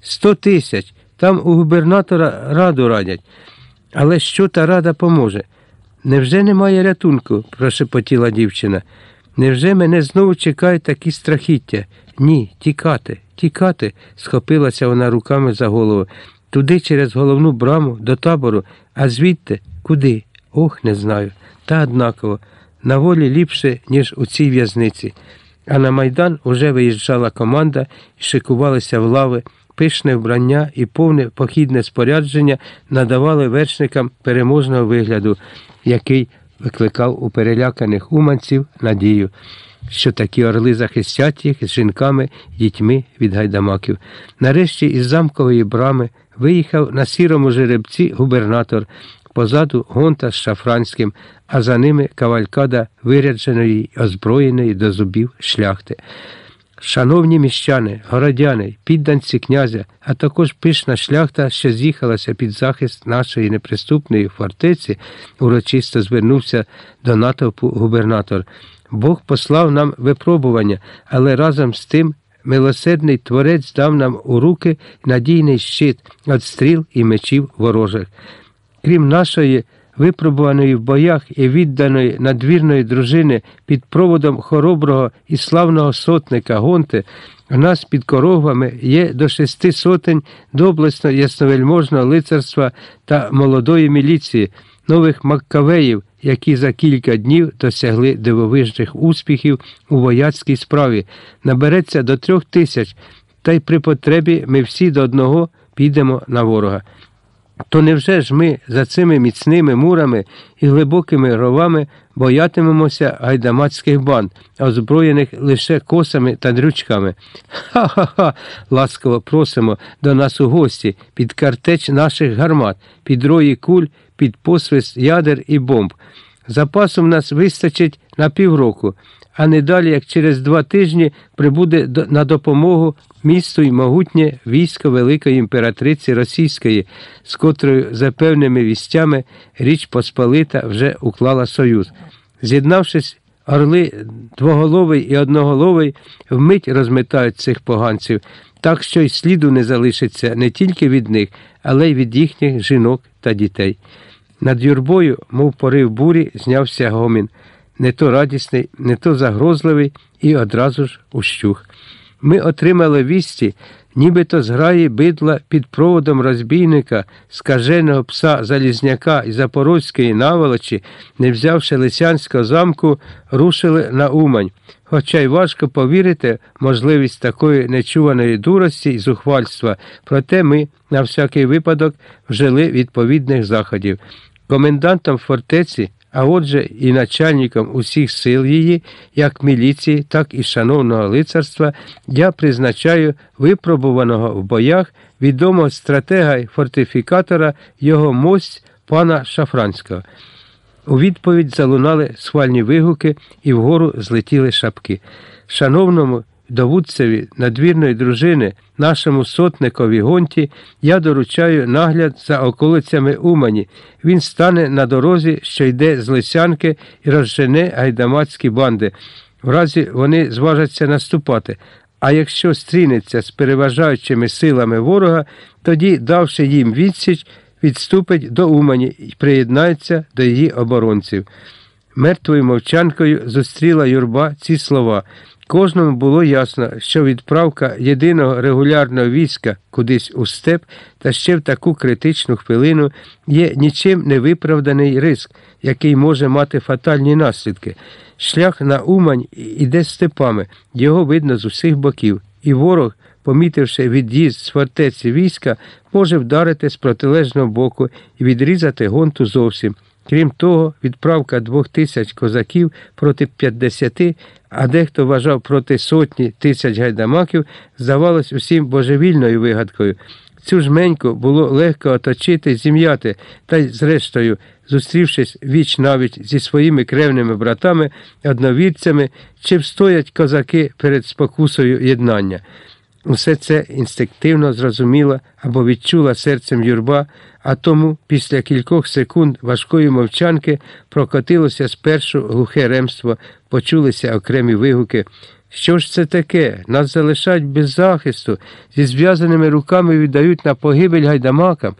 Сто тисяч. Там у губернатора раду радять. Але що та рада поможе? Невже немає рятунку? прошепотіла дівчина. Невже мене знову чекають такі страхіття? Ні, тікати, тікати, схопилася вона руками за голову. Туди через головну браму, до табору, а звідти куди? Ох, не знаю. Та однаково. На волі ліпше, ніж у цій в'язниці. А на Майдан уже виїжджала команда і шикувалися в лави. Пишне вбрання і повне похідне спорядження надавали вершникам переможного вигляду, який викликав у переляканих уманців надію, що такі орли захистять їх з жінками дітьми від гайдамаків. Нарешті із замкової брами виїхав на сірому жеребці губернатор, позаду гонта з шафранським, а за ними кавалькада вирядженої, озброєної до зубів шляхти. Шановні міщани, городяни, підданці князя, а також пишна шляхта, що з'їхалася під захист нашої неприступної фортеці, урочисто звернувся до натовпу губернатор. Бог послав нам випробування, але разом з тим милосердний творець дав нам у руки надійний щит від стріл і мечів ворожих. Крім нашої випробуваної в боях і відданої надвірної дружини під проводом хороброго і славного сотника Гонти, у нас під коровами є до шести сотень доблесно ясновельможного лицарства та молодої міліції, нових маккавеїв, які за кілька днів досягли дивовижних успіхів у вояцькій справі. Набереться до трьох тисяч, та й при потребі ми всі до одного підемо на ворога. То невже ж ми за цими міцними мурами і глибокими ровами боятимемося гайдамацьких банд, озброєних лише косами та дрючками? Ха-ха-ха, ласково просимо до нас у гості під картеч наших гармат, під рої куль, під посвист ядер і бомб. Запасу в нас вистачить на півроку, а не далі, як через два тижні прибуде на допомогу місту й могутнє військо Великої імператриці Російської, з котрою, за певними вістями, Річ Посполита вже уклала союз. З'єднавшись, орли двоголовий і одноголовий вмить розметають цих поганців, так що й сліду не залишиться не тільки від них, але й від їхніх жінок та дітей. Над юрбою, мов порив бурі, знявся гомін, не то радісний, не то загрозливий, і одразу ж ущух. Ми отримали вісті, нібито зграї бидла під проводом розбійника, скаженого пса Залізняка і Запорозької наволочі, не взявши Лисянського замку, рушили на Умань. Хоча й важко повірити можливість такої нечуваної дурості і зухвальства, проте ми, на всякий випадок, вжили відповідних заходів. Комендантом фортеці, а отже і начальником усіх сил її, як міліції, так і шановного лицарства, я призначаю випробуваного в боях відомого стратега і фортифікатора його мость пана Шафранського. У відповідь залунали схвальні вигуки і вгору злетіли шапки. Шановному довудцеві надвірної дружини, нашому сотникові гонті, я доручаю нагляд за околицями Умані. Він стане на дорозі, що йде з Лисянки і розжене гайдамацькі банди. В разі вони зважаться наступати. А якщо стрінеться з переважаючими силами ворога, тоді, давши їм відсіч, відступить до Умані і приєднається до її оборонців. Мертвою мовчанкою зустріла юрба ці слова. Кожному було ясно, що відправка єдиного регулярного війська кудись у степ та ще в таку критичну хвилину є нічим не виправданий риск, який може мати фатальні наслідки. Шлях на Умань іде степами, його видно з усіх боків, і ворог, помітивши від'їзд з фортеці війська, може вдарити з протилежного боку і відрізати гонту зовсім. Крім того, відправка двох тисяч козаків проти 50, а дехто вважав проти сотні тисяч гайдамаків, здавалось усім божевільною вигадкою. Цю жменьку було легко оточити, зім'яти, та й зрештою, зустрівшись віч навіть зі своїми кревними братами, одновірцями, чи встоять козаки перед спокусою єднання. Усе це інстинктивно зрозуміла або відчула серцем юрба, а тому після кількох секунд важкої мовчанки прокотилося спершу глухе ремство, почулися окремі вигуки. Що ж це таке? Нас залишають без захисту, зі зв'язаними руками віддають на погибель гайдамакам.